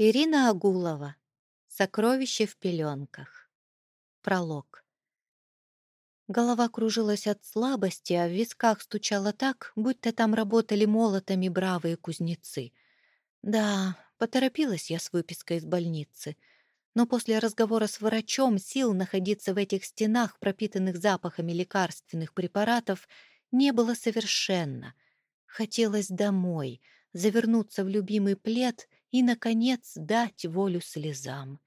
Ирина Агулова. Сокровище в пеленках. Пролог. Голова кружилась от слабости, а в висках стучало так, будто там работали молотами бравые кузнецы. Да, поторопилась я с выпиской из больницы. Но после разговора с врачом сил находиться в этих стенах, пропитанных запахами лекарственных препаратов, не было совершенно. Хотелось домой, завернуться в любимый плед — и, наконец, дать волю слезам.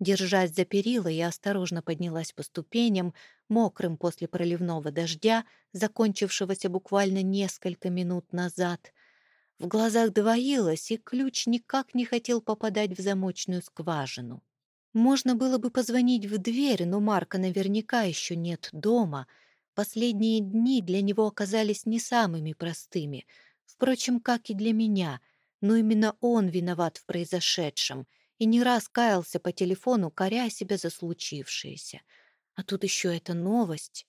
Держась за перила, я осторожно поднялась по ступеням, мокрым после проливного дождя, закончившегося буквально несколько минут назад. В глазах двоилось, и ключ никак не хотел попадать в замочную скважину. Можно было бы позвонить в дверь, но Марка наверняка еще нет дома. Последние дни для него оказались не самыми простыми, впрочем, как и для меня — но именно он виноват в произошедшем и не раз каялся по телефону, коря себя за случившееся. А тут еще эта новость.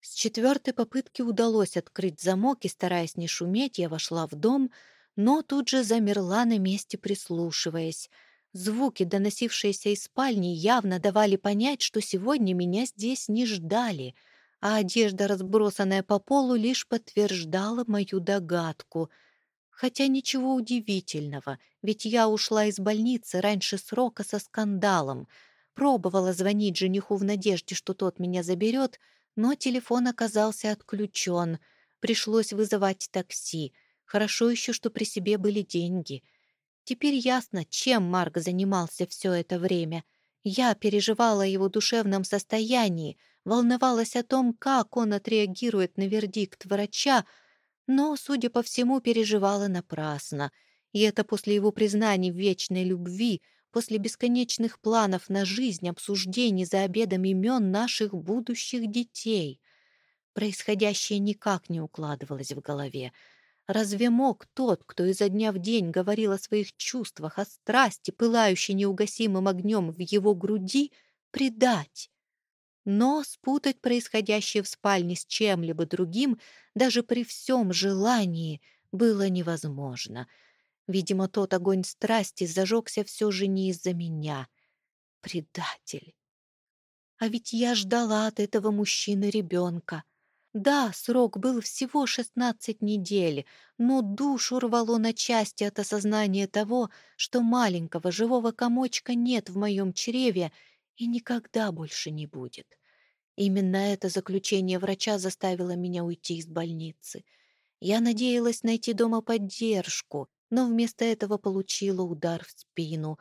С четвертой попытки удалось открыть замок, и, стараясь не шуметь, я вошла в дом, но тут же замерла на месте, прислушиваясь. Звуки, доносившиеся из спальни, явно давали понять, что сегодня меня здесь не ждали, а одежда, разбросанная по полу, лишь подтверждала мою догадку — Хотя ничего удивительного, ведь я ушла из больницы раньше срока со скандалом. Пробовала звонить жениху в надежде, что тот меня заберет, но телефон оказался отключен. Пришлось вызывать такси. Хорошо еще, что при себе были деньги. Теперь ясно, чем Марк занимался все это время. Я переживала о его душевном состоянии, волновалась о том, как он отреагирует на вердикт врача, но, судя по всему, переживала напрасно. И это после его признаний в вечной любви, после бесконечных планов на жизнь, обсуждений за обедом имен наших будущих детей. Происходящее никак не укладывалось в голове. Разве мог тот, кто изо дня в день говорил о своих чувствах, о страсти, пылающей неугасимым огнем в его груди, предать? Но спутать происходящее в спальне с чем-либо другим даже при всем желании было невозможно. Видимо, тот огонь страсти зажегся все же не из-за меня. Предатель. А ведь я ждала от этого мужчины ребенка. Да, срок был всего шестнадцать недель, но душу рвало на части от осознания того, что маленького живого комочка нет в моем чреве и никогда больше не будет. Именно это заключение врача заставило меня уйти из больницы. Я надеялась найти дома поддержку, но вместо этого получила удар в спину.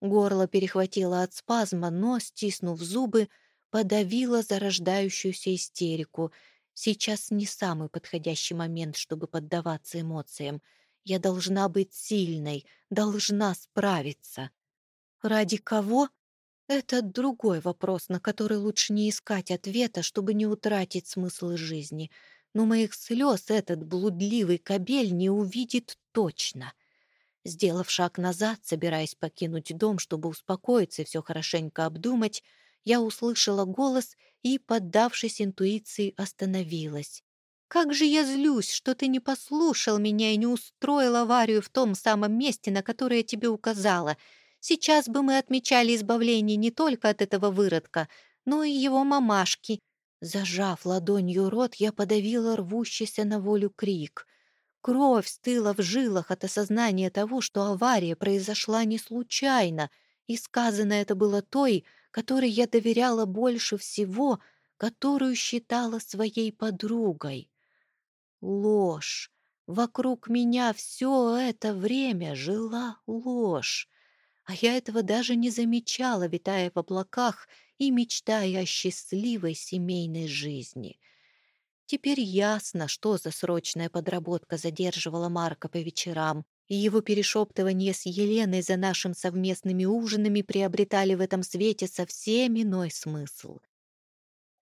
Горло перехватило от спазма, но, стиснув зубы, подавила зарождающуюся истерику. Сейчас не самый подходящий момент, чтобы поддаваться эмоциям. Я должна быть сильной, должна справиться. Ради кого? Это другой вопрос, на который лучше не искать ответа, чтобы не утратить смысл жизни. Но моих слез этот блудливый кобель не увидит точно. Сделав шаг назад, собираясь покинуть дом, чтобы успокоиться и все хорошенько обдумать, я услышала голос и, поддавшись интуиции, остановилась. «Как же я злюсь, что ты не послушал меня и не устроил аварию в том самом месте, на которое я тебе указала!» Сейчас бы мы отмечали избавление не только от этого выродка, но и его мамашки. Зажав ладонью рот, я подавила рвущийся на волю крик. Кровь стыла в жилах от осознания того, что авария произошла не случайно, и сказано это было той, которой я доверяла больше всего, которую считала своей подругой. Ложь. Вокруг меня все это время жила ложь а я этого даже не замечала, витая в облаках и мечтая о счастливой семейной жизни. Теперь ясно, что за срочная подработка задерживала Марка по вечерам, и его перешептывания с Еленой за нашим совместными ужинами приобретали в этом свете совсем иной смысл.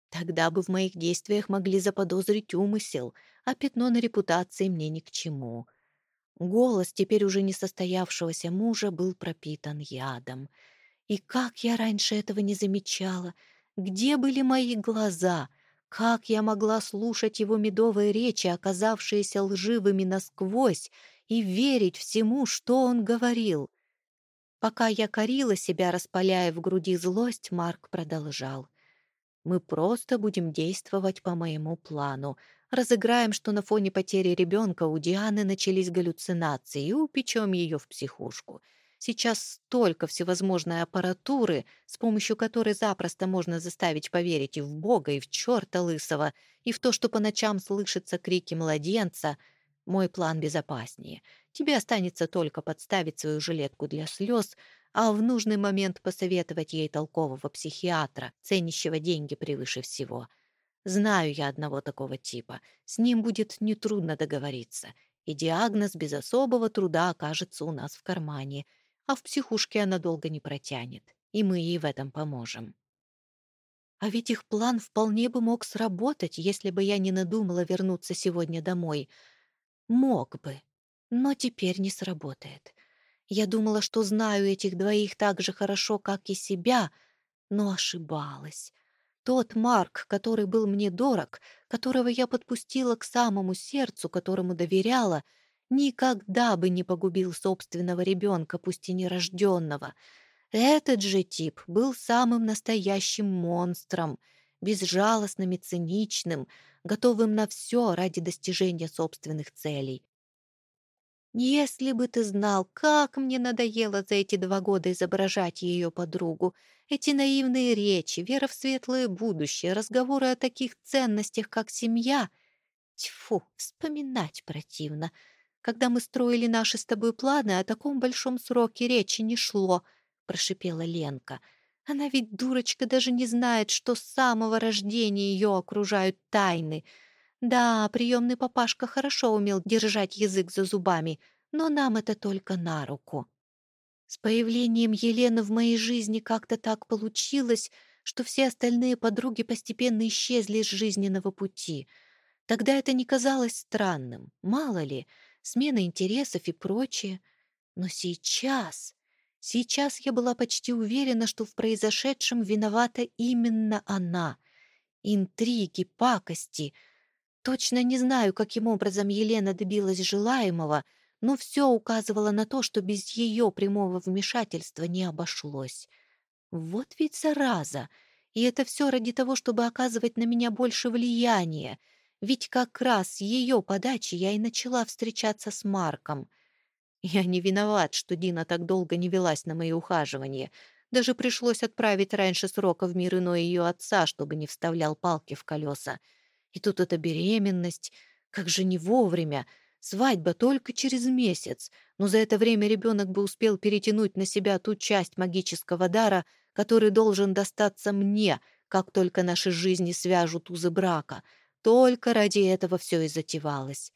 Тогда бы в моих действиях могли заподозрить умысел, а пятно на репутации мне ни к чему — Голос теперь уже не состоявшегося мужа был пропитан ядом. И как я раньше этого не замечала? Где были мои глаза? Как я могла слушать его медовые речи, оказавшиеся лживыми насквозь, и верить всему, что он говорил? Пока я корила себя, распаляя в груди злость, Марк продолжал. «Мы просто будем действовать по моему плану. Разыграем, что на фоне потери ребенка у Дианы начались галлюцинации, и упечем ее в психушку. Сейчас столько всевозможной аппаратуры, с помощью которой запросто можно заставить поверить и в Бога, и в черта лысого, и в то, что по ночам слышатся крики младенца. Мой план безопаснее. Тебе останется только подставить свою жилетку для слез, а в нужный момент посоветовать ей толкового психиатра, ценящего деньги превыше всего. Знаю я одного такого типа. С ним будет нетрудно договориться, и диагноз без особого труда окажется у нас в кармане — а в психушке она долго не протянет, и мы ей в этом поможем. А ведь их план вполне бы мог сработать, если бы я не надумала вернуться сегодня домой. Мог бы, но теперь не сработает. Я думала, что знаю этих двоих так же хорошо, как и себя, но ошибалась. Тот Марк, который был мне дорог, которого я подпустила к самому сердцу, которому доверяла — никогда бы не погубил собственного ребенка, пусть и нерожденного. Этот же тип был самым настоящим монстром, безжалостным и циничным, готовым на все ради достижения собственных целей. Если бы ты знал, как мне надоело за эти два года изображать ее подругу, эти наивные речи, вера в светлое будущее, разговоры о таких ценностях, как семья. Тьфу, вспоминать противно — когда мы строили наши с тобой планы, о таком большом сроке речи не шло», — прошипела Ленка. «Она ведь, дурочка, даже не знает, что с самого рождения ее окружают тайны. Да, приемный папашка хорошо умел держать язык за зубами, но нам это только на руку». С появлением Елены в моей жизни как-то так получилось, что все остальные подруги постепенно исчезли из жизненного пути. Тогда это не казалось странным, мало ли — смена интересов и прочее. Но сейчас... Сейчас я была почти уверена, что в произошедшем виновата именно она. Интриги, пакости. Точно не знаю, каким образом Елена добилась желаемого, но все указывало на то, что без ее прямого вмешательства не обошлось. Вот ведь зараза! И это все ради того, чтобы оказывать на меня больше влияния — ведь как раз ее подачи я и начала встречаться с Марком. Я не виноват, что Дина так долго не велась на мои ухаживания. Даже пришлось отправить раньше срока в мир иной ее отца, чтобы не вставлял палки в колеса. И тут эта беременность. Как же не вовремя. Свадьба только через месяц. Но за это время ребенок бы успел перетянуть на себя ту часть магического дара, который должен достаться мне, как только наши жизни свяжут узы брака — только ради этого все и затевалось.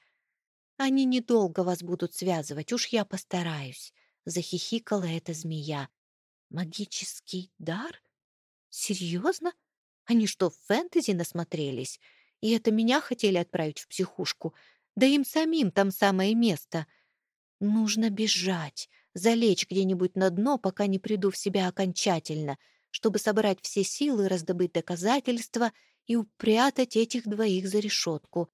Они недолго вас будут связывать, уж я постараюсь, — захихикала эта змея. Магический дар? Серьезно? Они что, в фэнтези насмотрелись? И это меня хотели отправить в психушку? Да им самим там самое место. Нужно бежать, залечь где-нибудь на дно, пока не приду в себя окончательно, чтобы собрать все силы, раздобыть доказательства — и упрятать этих двоих за решетку.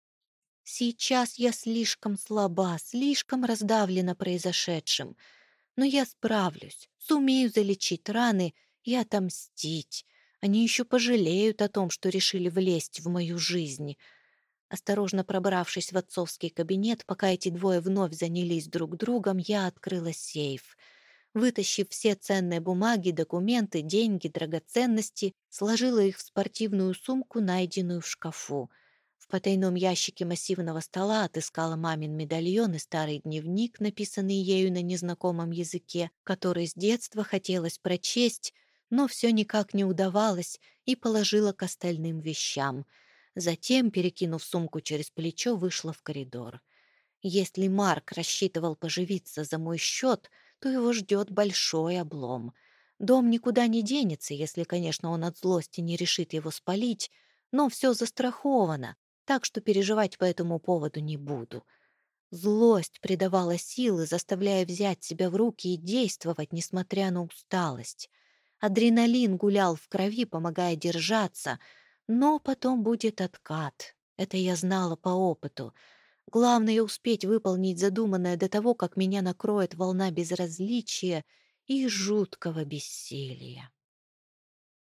Сейчас я слишком слаба, слишком раздавлена произошедшим. Но я справлюсь, сумею залечить раны и отомстить. Они еще пожалеют о том, что решили влезть в мою жизнь. Осторожно пробравшись в отцовский кабинет, пока эти двое вновь занялись друг другом, я открыла сейф — Вытащив все ценные бумаги, документы, деньги, драгоценности, сложила их в спортивную сумку, найденную в шкафу. В потайном ящике массивного стола отыскала мамин медальон и старый дневник, написанный ею на незнакомом языке, который с детства хотелось прочесть, но все никак не удавалось, и положила к остальным вещам. Затем, перекинув сумку через плечо, вышла в коридор. Если Марк рассчитывал поживиться за мой счет — то его ждет большой облом. Дом никуда не денется, если, конечно, он от злости не решит его спалить, но все застраховано, так что переживать по этому поводу не буду. Злость придавала силы, заставляя взять себя в руки и действовать, несмотря на усталость. Адреналин гулял в крови, помогая держаться, но потом будет откат. Это я знала по опыту — Главное — успеть выполнить задуманное до того, как меня накроет волна безразличия и жуткого бессилия.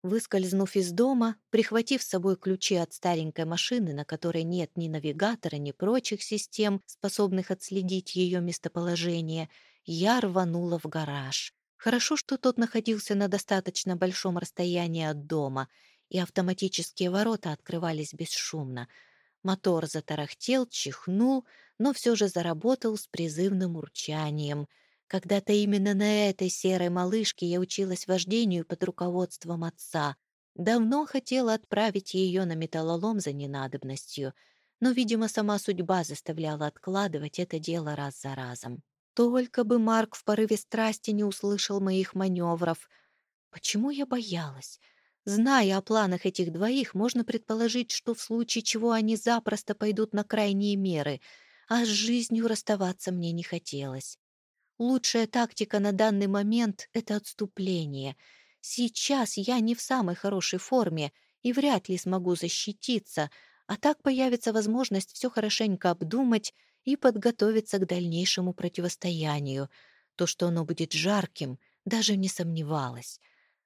Выскользнув из дома, прихватив с собой ключи от старенькой машины, на которой нет ни навигатора, ни прочих систем, способных отследить ее местоположение, я рванула в гараж. Хорошо, что тот находился на достаточно большом расстоянии от дома, и автоматические ворота открывались бесшумно. Мотор затарахтел, чихнул, но все же заработал с призывным урчанием — когда-то именно на этой серой малышке я училась вождению под руководством отца. Давно хотела отправить ее на металлолом за ненадобностью, но, видимо, сама судьба заставляла откладывать это дело раз за разом. Только бы Марк в порыве страсти не услышал моих маневров. Почему я боялась? Зная о планах этих двоих, можно предположить, что в случае чего они запросто пойдут на крайние меры, а с жизнью расставаться мне не хотелось. Лучшая тактика на данный момент — это отступление. Сейчас я не в самой хорошей форме и вряд ли смогу защититься, а так появится возможность все хорошенько обдумать и подготовиться к дальнейшему противостоянию. То, что оно будет жарким, даже не сомневалась.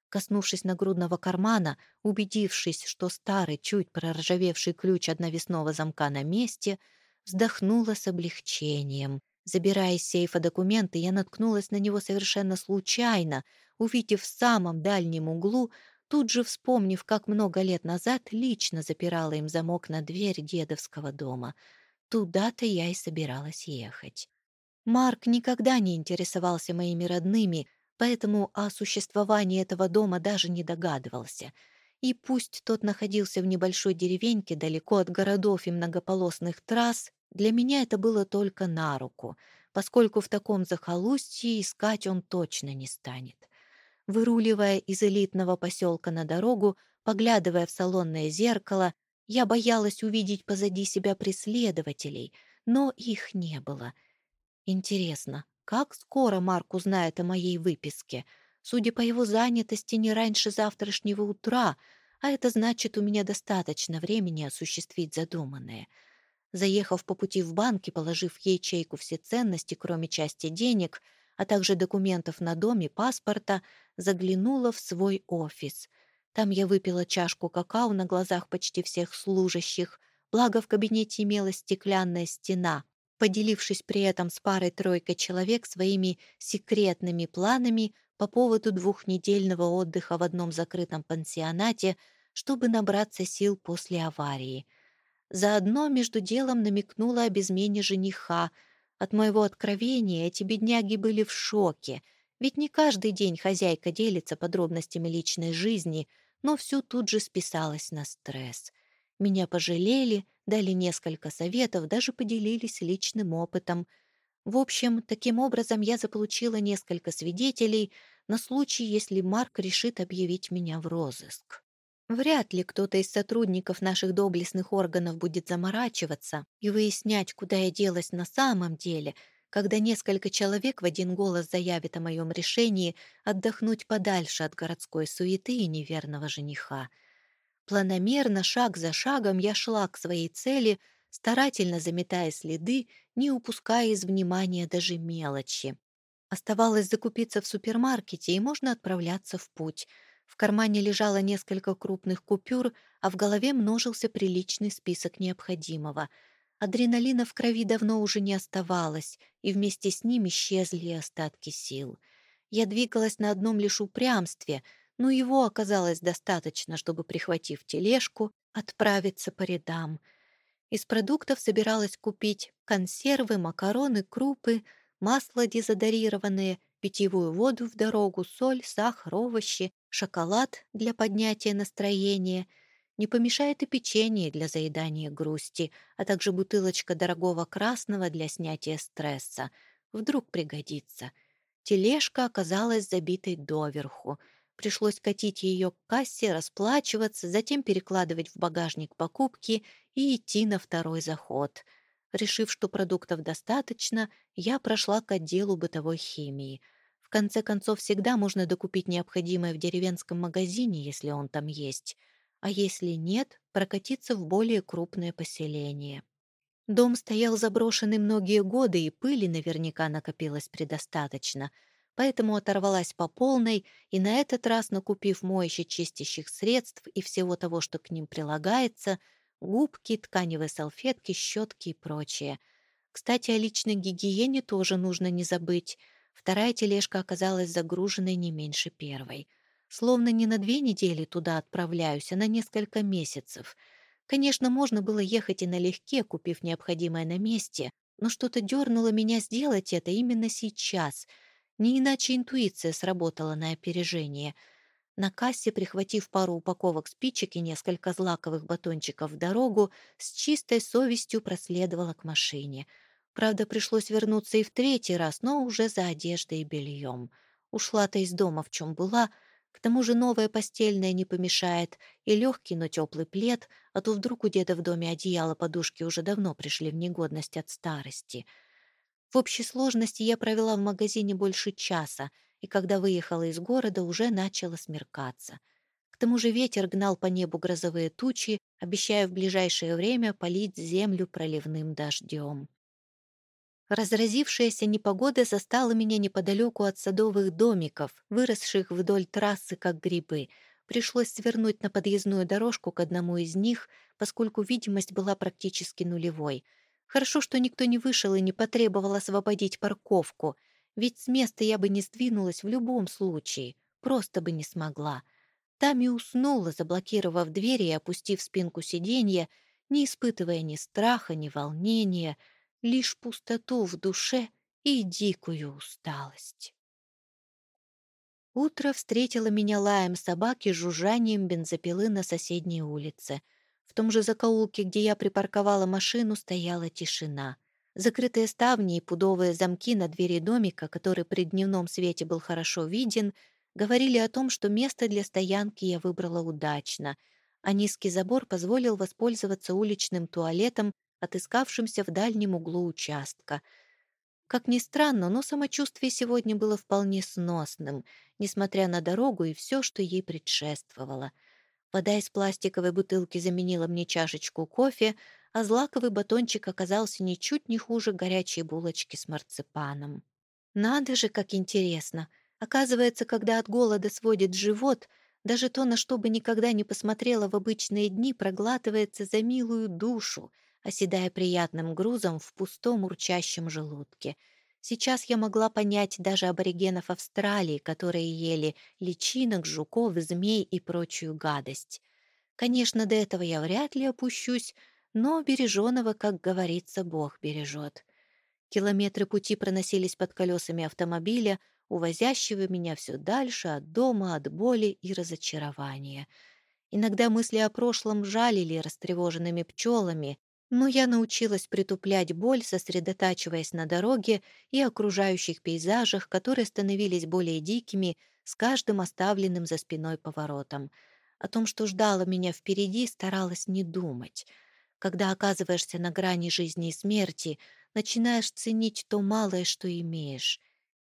Коснувшись нагрудного кармана, убедившись, что старый, чуть проржавевший ключ одновесного замка на месте, вздохнула с облегчением — Забирая из сейфа документы, я наткнулась на него совершенно случайно, увидев в самом дальнем углу, тут же вспомнив, как много лет назад лично запирала им замок на дверь дедовского дома. Туда-то я и собиралась ехать. Марк никогда не интересовался моими родными, поэтому о существовании этого дома даже не догадывался. И пусть тот находился в небольшой деревеньке далеко от городов и многополосных трасс, для меня это было только на руку, поскольку в таком захолустье искать он точно не станет. Выруливая из элитного поселка на дорогу, поглядывая в салонное зеркало, я боялась увидеть позади себя преследователей, но их не было. Интересно, как скоро Марк узнает о моей выписке? Судя по его занятости, не раньше завтрашнего утра, а это значит, у меня достаточно времени осуществить задуманное — Заехав по пути в банк и положив в ячейку все ценности, кроме части денег, а также документов на доме, паспорта, заглянула в свой офис. Там я выпила чашку какао на глазах почти всех служащих, благо в кабинете имелась стеклянная стена. Поделившись при этом с парой-тройкой человек своими секретными планами по поводу двухнедельного отдыха в одном закрытом пансионате, чтобы набраться сил после аварии — Заодно между делом намекнула об измене жениха. От моего откровения эти бедняги были в шоке, ведь не каждый день хозяйка делится подробностями личной жизни, но всю тут же списалась на стресс. Меня пожалели, дали несколько советов, даже поделились личным опытом. В общем, таким образом я заполучила несколько свидетелей на случай, если Марк решит объявить меня в розыск. Вряд ли кто-то из сотрудников наших доблестных органов будет заморачиваться и выяснять, куда я делась на самом деле, когда несколько человек в один голос заявят о моем решении отдохнуть подальше от городской суеты и неверного жениха. Планомерно, шаг за шагом, я шла к своей цели, старательно заметая следы, не упуская из внимания даже мелочи. Оставалось закупиться в супермаркете, и можно отправляться в путь — в кармане лежало несколько крупных купюр, а в голове множился приличный список необходимого. Адреналина в крови давно уже не оставалось, и вместе с ним исчезли остатки сил. Я двигалась на одном лишь упрямстве, но его оказалось достаточно, чтобы, прихватив тележку, отправиться по рядам. Из продуктов собиралась купить консервы, макароны, крупы, масло дезодорированное, питьевую воду в дорогу, соль, сахар, овощи, шоколад для поднятия настроения, не помешает и печенье для заедания грусти, а также бутылочка дорогого красного для снятия стресса. Вдруг пригодится. Тележка оказалась забитой доверху. Пришлось катить ее к кассе, расплачиваться, затем перекладывать в багажник покупки и идти на второй заход. Решив, что продуктов достаточно, я прошла к отделу бытовой химии — конце концов, всегда можно докупить необходимое в деревенском магазине, если он там есть, а если нет, прокатиться в более крупное поселение. Дом стоял заброшенный многие годы, и пыли наверняка накопилось предостаточно, поэтому оторвалась по полной и на этот раз, накупив моющих-чистящих средств и всего того, что к ним прилагается, губки, тканевые салфетки, щетки и прочее. Кстати, о личной гигиене тоже нужно не забыть. Вторая тележка оказалась загруженной не меньше первой. Словно не на две недели туда отправляюсь, а на несколько месяцев. Конечно, можно было ехать и налегке, купив необходимое на месте, но что-то дернуло меня сделать это именно сейчас. Не иначе интуиция сработала на опережение. На кассе, прихватив пару упаковок спичек и несколько злаковых батончиков в дорогу, с чистой совестью проследовала к машине. Правда, пришлось вернуться и в третий раз, но уже за одеждой и бельем. Ушла-то из дома, в чем была, к тому же новое постельное не помешает, и легкий, но теплый плед, а то вдруг у деда в доме одеяло подушки уже давно пришли в негодность от старости. В общей сложности я провела в магазине больше часа, и когда выехала из города, уже начало смеркаться. К тому же ветер гнал по небу грозовые тучи, обещая в ближайшее время полить землю проливным дождем. Разразившаяся непогода застала меня неподалеку от садовых домиков, выросших вдоль трассы, как грибы. Пришлось свернуть на подъездную дорожку к одному из них, поскольку видимость была практически нулевой. Хорошо, что никто не вышел и не потребовал освободить парковку, ведь с места я бы не сдвинулась в любом случае, просто бы не смогла. Там и уснула, заблокировав двери и опустив спинку сиденья, не испытывая ни страха, ни волнения — лишь пустоту в душе и дикую усталость. Утро встретило меня лаем собаки и жужжанием бензопилы на соседней улице. В том же закоулке, где я припарковала машину, стояла тишина. Закрытые ставни и пудовые замки на двери домика, который при дневном свете был хорошо виден, говорили о том, что место для стоянки я выбрала удачно, а низкий забор позволил воспользоваться уличным туалетом отыскавшимся в дальнем углу участка. Как ни странно, но самочувствие сегодня было вполне сносным, несмотря на дорогу и все, что ей предшествовало. Вода из пластиковой бутылки заменила мне чашечку кофе, а злаковый батончик оказался ничуть не хуже горячей булочки с марципаном. Надо же, как интересно! Оказывается, когда от голода сводит живот — даже то, на что бы никогда не посмотрела в обычные дни, проглатывается за милую душу, оседая приятным грузом в пустом урчащем желудке. Сейчас я могла понять даже аборигенов Австралии, которые ели личинок, жуков, змей и прочую гадость. Конечно, до этого я вряд ли опущусь, но береженого, как говорится, Бог бережет. Километры пути проносились под колесами автомобиля, увозящего меня все дальше от дома, от боли и разочарования. Иногда мысли о прошлом жалили растревоженными пчелами, но я научилась притуплять боль, сосредотачиваясь на дороге и окружающих пейзажах, которые становились более дикими с каждым оставленным за спиной поворотом. О том, что ждало меня впереди, старалась не думать. Когда оказываешься на грани жизни и смерти, начинаешь ценить то малое, что имеешь.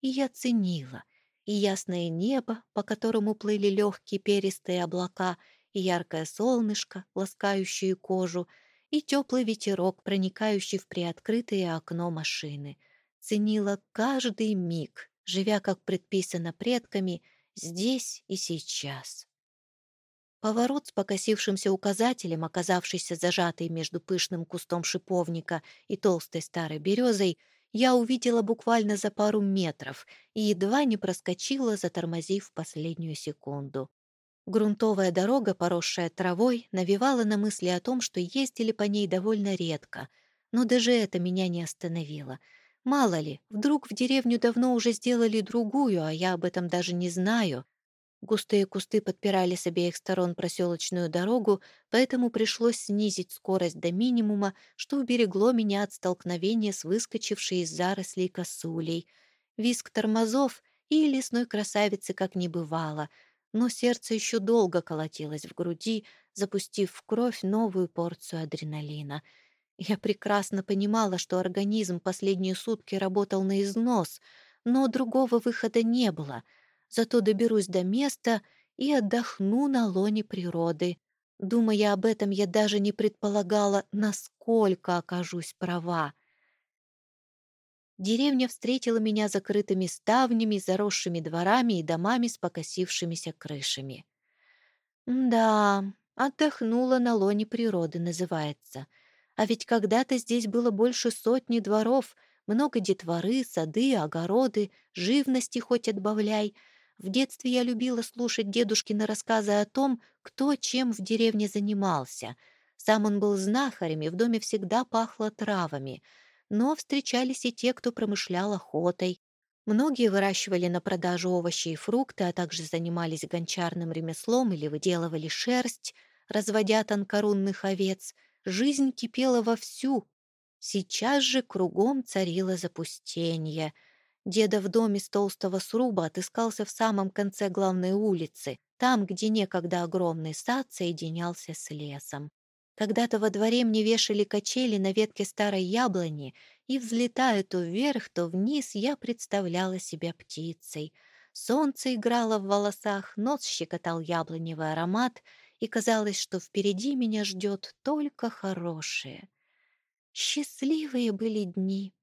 И я ценила. И ясное небо, по которому плыли легкие перистые облака, и яркое солнышко, ласкающее кожу — и теплый ветерок, проникающий в приоткрытое окно машины. Ценила каждый миг, живя, как предписано предками, здесь и сейчас. Поворот с покосившимся указателем, оказавшийся зажатый между пышным кустом шиповника и толстой старой березой, я увидела буквально за пару метров и едва не проскочила, затормозив последнюю секунду. Грунтовая дорога, поросшая травой, навевала на мысли о том, что ездили по ней довольно редко. Но даже это меня не остановило. Мало ли, вдруг в деревню давно уже сделали другую, а я об этом даже не знаю. Густые кусты подпирали с обеих сторон проселочную дорогу, поэтому пришлось снизить скорость до минимума, что уберегло меня от столкновения с выскочившей из зарослей косулей. Виск тормозов и лесной красавицы как не бывало — но сердце еще долго колотилось в груди, запустив в кровь новую порцию адреналина. Я прекрасно понимала, что организм последние сутки работал на износ, но другого выхода не было. Зато доберусь до места и отдохну на лоне природы. Думая об этом, я даже не предполагала, насколько окажусь права. Деревня встретила меня закрытыми ставнями, заросшими дворами и домами с покосившимися крышами. Да, отдохнула на лоне природы, называется. А ведь когда-то здесь было больше сотни дворов, много детворы, сады, огороды, живности хоть отбавляй. В детстве я любила слушать дедушкины рассказы о том, кто чем в деревне занимался. Сам он был знахарем, и в доме всегда пахло травами. Но встречались и те, кто промышлял охотой, Многие выращивали на продажу овощи и фрукты, а также занимались гончарным ремеслом или выделывали шерсть, разводя тонкорунных овец. Жизнь кипела вовсю. Сейчас же кругом царило запустение. Деда в доме с толстого сруба отыскался в самом конце главной улицы, там, где некогда огромный сад соединялся с лесом. Когда-то во дворе мне вешали качели на ветке старой яблони, и, взлетая то вверх, то вниз, я представляла себя птицей. Солнце играло в волосах, нос щекотал яблоневый аромат, и казалось, что впереди меня ждет только хорошее. Счастливые были дни.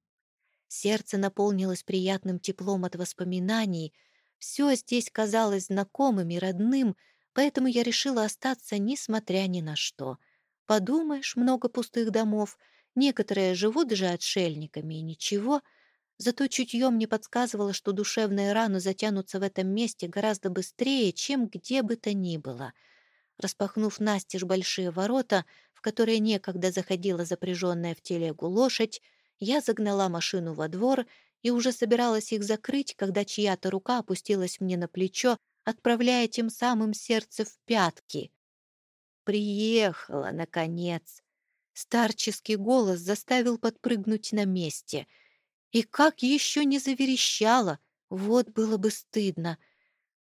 Сердце наполнилось приятным теплом от воспоминаний. Все здесь казалось знакомым и родным, поэтому я решила остаться, несмотря ни на что — Подумаешь, много пустых домов. Некоторые живут же отшельниками, и ничего. Зато чутье мне подсказывало, что душевные раны затянутся в этом месте гораздо быстрее, чем где бы то ни было. Распахнув настежь большие ворота, в которые некогда заходила запряженная в телегу лошадь, я загнала машину во двор и уже собиралась их закрыть, когда чья-то рука опустилась мне на плечо, отправляя тем самым сердце в пятки. Приехала, наконец. Старческий голос заставил подпрыгнуть на месте. И как еще не заверещала, вот было бы стыдно.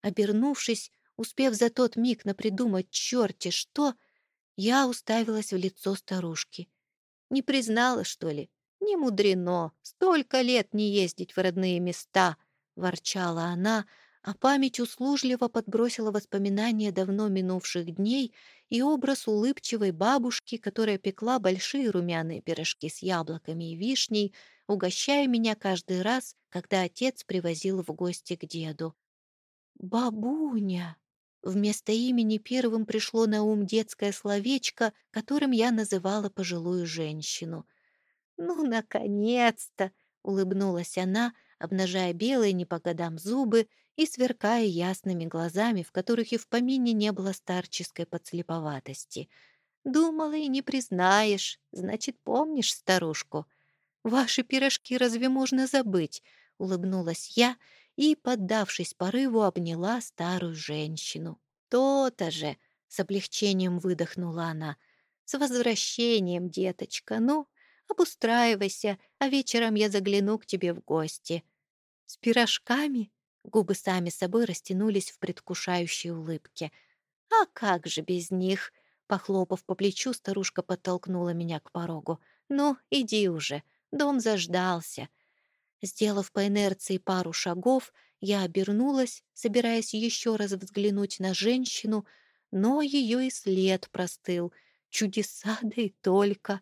Обернувшись, успев за тот миг напридумать черти что, я уставилась в лицо старушки. Не признала, что ли? Не мудрено, столько лет не ездить в родные места, ворчала она, а память услужливо подбросила воспоминания давно минувших дней и образ улыбчивой бабушки, которая пекла большие румяные пирожки с яблоками и вишней, угощая меня каждый раз, когда отец привозил в гости к деду. «Бабуня!» Вместо имени первым пришло на ум детское словечко, которым я называла пожилую женщину. «Ну, наконец-то!» — улыбнулась она, обнажая белые не по годам зубы и сверкая ясными глазами, в которых и в помине не было старческой подслеповатости. «Думала и не признаешь, значит, помнишь старушку?» «Ваши пирожки разве можно забыть?» — улыбнулась я и, поддавшись порыву, обняла старую женщину. «То-то же!» — с облегчением выдохнула она. «С возвращением, деточка! Ну, обустраивайся, а вечером я загляну к тебе в гости». «С пирожками?» Губы сами собой растянулись в предвкушающей улыбке. «А как же без них?» Похлопав по плечу, старушка подтолкнула меня к порогу. «Ну, иди уже, дом заждался». Сделав по инерции пару шагов, я обернулась, собираясь еще раз взглянуть на женщину, но ее и след простыл. Чудеса, да и только.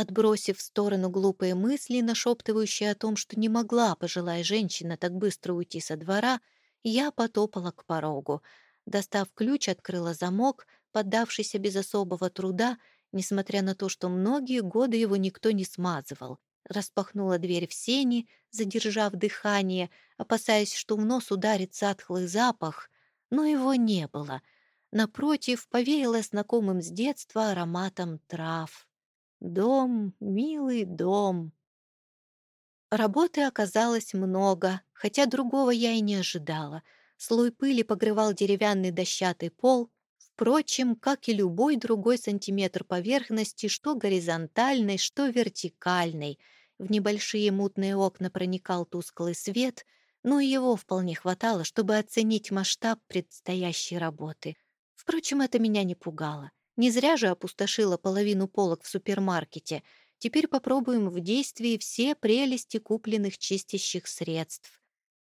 Отбросив в сторону глупые мысли, нашептывающие о том, что не могла пожилая женщина так быстро уйти со двора, я потопала к порогу. Достав ключ, открыла замок, поддавшийся без особого труда, несмотря на то, что многие годы его никто не смазывал. Распахнула дверь в сени, задержав дыхание, опасаясь, что в нос ударит затхлый запах, но его не было. Напротив, повеяло знакомым с детства ароматом трав. Дом, милый дом. Работы оказалось много, хотя другого я и не ожидала. Слой пыли покрывал деревянный дощатый пол, впрочем, как и любой другой сантиметр поверхности, что горизонтальной, что вертикальной. В небольшие мутные окна проникал тусклый свет, но его вполне хватало, чтобы оценить масштаб предстоящей работы. Впрочем, это меня не пугало. Не зря же опустошила половину полок в супермаркете. Теперь попробуем в действии все прелести купленных чистящих средств.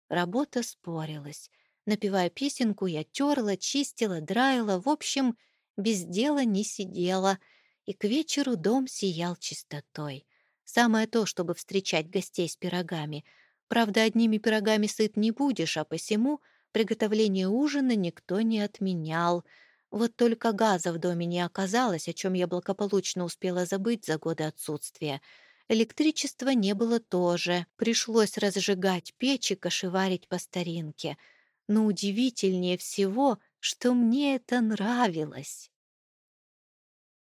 Работа спорилась. Напевая песенку, я терла, чистила, драила, в общем, без дела не сидела. И к вечеру дом сиял чистотой. Самое то, чтобы встречать гостей с пирогами. Правда, одними пирогами сыт не будешь, а посему приготовление ужина никто не отменял. Вот только газа в доме не оказалось, о чем я благополучно успела забыть за годы отсутствия. Электричества не было тоже. Пришлось разжигать печь и кошеварить по старинке. Но удивительнее всего, что мне это нравилось.